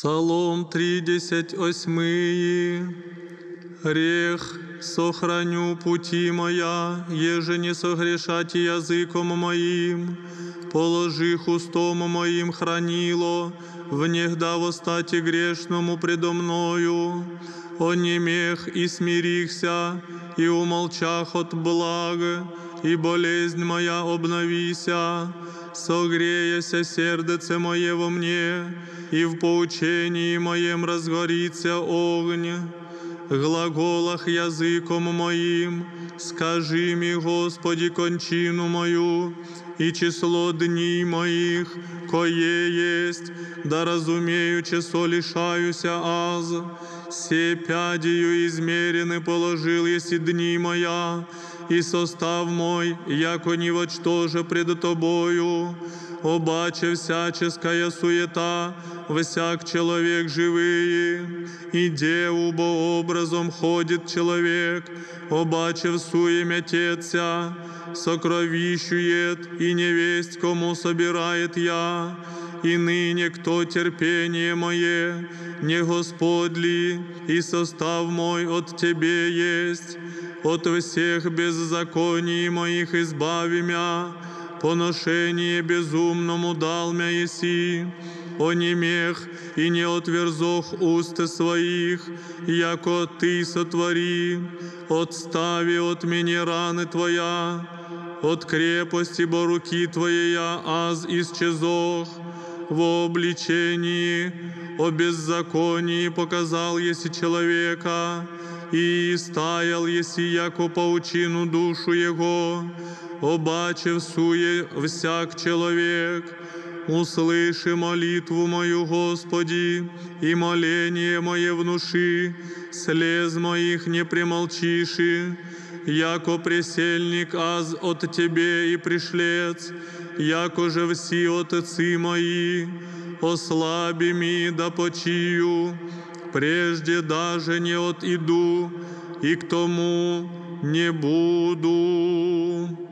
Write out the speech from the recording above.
Псалом 38. Грех сохраню пути моя, еже не согрешать языком моим, положих устом моим хранило, внегда восстати грешному предо мною, онемех и смирихся, и умолчах от блага, и болезнь моя обновися, согреяся сердце мое во мне, и в поучении моем разгорится огонь. Глаголах языком моим, скажи ми, Господи, кончину мою, и число дней моих, кое есть, да разумею, число лишаюся аз. Се пядею измерены положил если дни моя, и состав мой, яко ни во что же пред тобою, обаче всяческая суета, всяк человек живые, и де убо образом ходит человек, обаче в суеме теться, сокровищует, и невесть кому собирает я, и ныне кто терпение мое, не Господь ли, и состав мой от Тебе есть, от всех беззаконий моих избави мя, поношение безумному дал мя еси, о немех и не отверзох уст своих, яко Ты сотвори, отстави от меня раны Твоя, от крепости бо руки Твоей я аз исчезох, в обличении о беззаконии показал еси человека, и стаял еси яко паучину душу его, обаче суе всяк человек, услыши молитву мою, Господи, и моление мое внуши, слез моих не примолчиши, яко пресельник аз от Тебе и пришлец, яко же всі отцы мои, ослаби ми да почию, прежде даже не отиду, и к тому не буду.